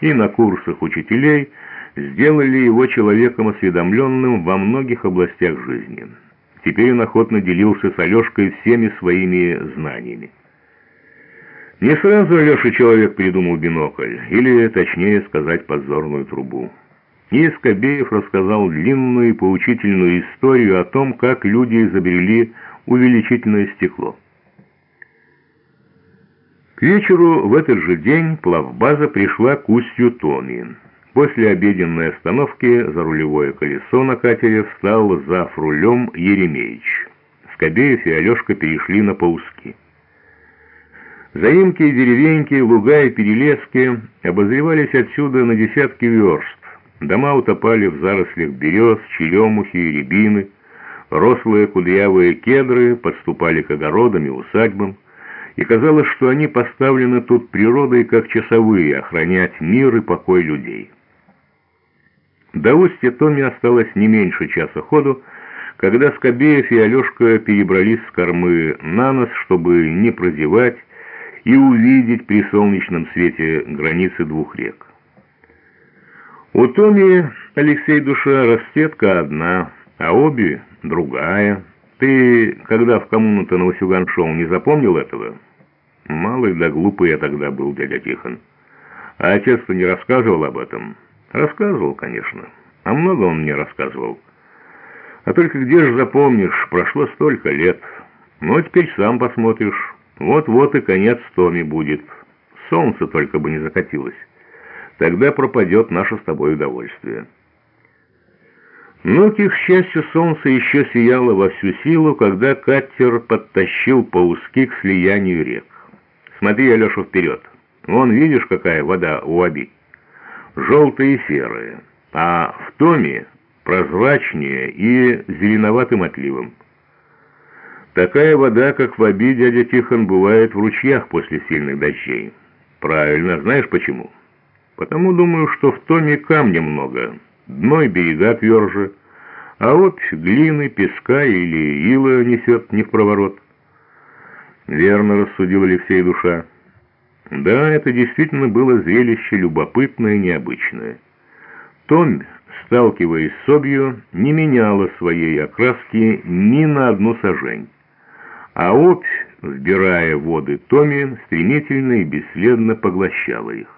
и на курсах учителей сделали его человеком осведомленным во многих областях жизни. Теперь он охотно делился с Алешкой всеми своими знаниями. Не сразу Алеша человек придумал бинокль, или, точнее сказать, подзорную трубу. И Скобеев рассказал длинную и поучительную историю о том, как люди изобрели увеличительное стекло. К вечеру в этот же день плавбаза пришла к устью Томи. После обеденной остановки за рулевое колесо на катере встал за рулем Еремеевич. Скобеев и Алешка перешли на пауски. Заимки, деревеньки, луга и перелески обозревались отсюда на десятки верст. Дома утопали в зарослях берез, черемухи и рябины. Рослые кудрявые кедры подступали к огородам и усадьбам и казалось, что они поставлены тут природой как часовые, охранять мир и покой людей. До устья Томи осталось не меньше часа ходу, когда Скобеев и Алешка перебрались с кормы на нос, чтобы не прозевать и увидеть при солнечном свете границы двух рек. У Томи, Алексей Душа, расцветка одна, а обе другая. Ты, когда в коммуну-то на Васюган шел, не запомнил этого?» Малый да глупый я тогда был, дядя Тихон. А отец-то не рассказывал об этом? Рассказывал, конечно. А много он мне рассказывал. А только где же запомнишь, прошло столько лет. Ну, а теперь сам посмотришь. Вот-вот и конец Томи будет. Солнце только бы не закатилось. Тогда пропадет наше с тобой удовольствие. Но, к их счастью, солнце еще сияло во всю силу, когда катер подтащил по узки к слиянию рек. Смотри, Алеша, вперед. Вон, видишь, какая вода у Аби? Желтая и серая, а в Томе прозрачнее и зеленоватым отливом. Такая вода, как в Аби, дядя Тихон, бывает в ручьях после сильных дождей. Правильно, знаешь почему? Потому, думаю, что в Томе камня много, дно и берега тверже, а вот глины, песка или ила несет не в проворот. Верно рассудил Алексей душа. Да, это действительно было зрелище любопытное и необычное. Томь, сталкиваясь с обью, не меняла своей окраски ни на одну сажень. А обь, вбирая воды Томи, стремительно и бесследно поглощала их.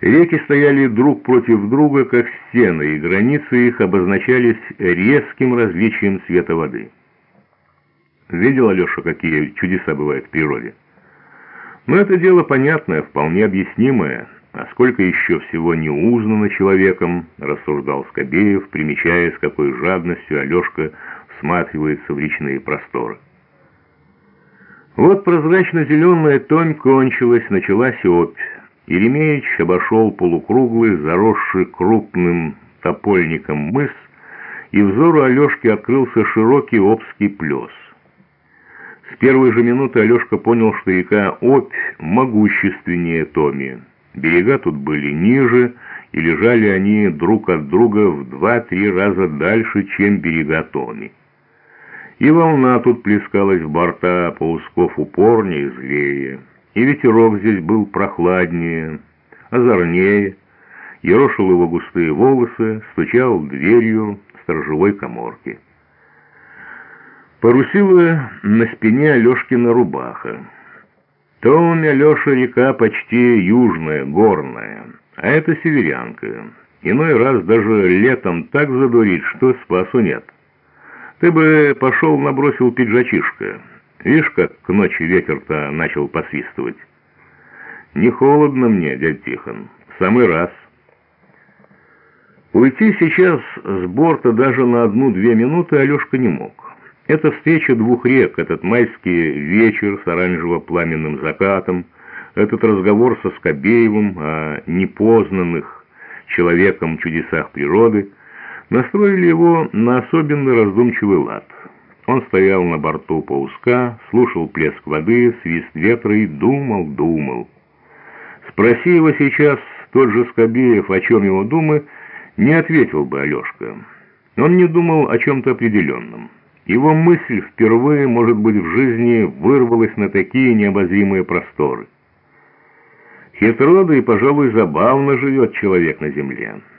Реки стояли друг против друга, как стены, и границы их обозначались резким различием цвета воды. Видел, Алеша, какие чудеса бывают в природе? Но это дело понятное, вполне объяснимое. А сколько еще всего не узнано человеком, рассуждал Скобеев, примечая, с какой жадностью Алешка всматривается в речные просторы. Вот прозрачно-зеленая тонь кончилась, началась опь. Еремеевич обошел полукруглый, заросший крупным топольником мыс, и взору Алешки открылся широкий обский плес. С первой же минуты Алешка понял, что река Обь могущественнее Томи. Берега тут были ниже, и лежали они друг от друга в два-три раза дальше, чем берега Томи. И волна тут плескалась в борта по усков упорнее и злее, и ветерок здесь был прохладнее, озорнее, ерошил его густые волосы, стучал дверью сторожевой коморки. Парусила на спине Алешкина рубаха. Томи Алеша река почти южная, горная, а это северянка. Иной раз даже летом так задурит, что спасу нет. Ты бы пошел набросил пиджачишко. Видишь, как к ночи ветер-то начал посвистывать. Не холодно мне, дядь Тихон, в самый раз. Уйти сейчас с борта даже на одну-две минуты Алешка не мог. Эта встреча двух рек, этот майский вечер с оранжево-пламенным закатом, этот разговор со Скобеевым о непознанных человеком чудесах природы настроили его на особенный раздумчивый лад. Он стоял на борту пауска, слушал плеск воды, свист ветра и думал, думал. Спроси его сейчас тот же Скобеев, о чем его думы, не ответил бы Алешка. Он не думал о чем-то определенном. Его мысль впервые, может быть, в жизни вырвалась на такие необозримые просторы. Хитро, да и, пожалуй, забавно живет человек на земле.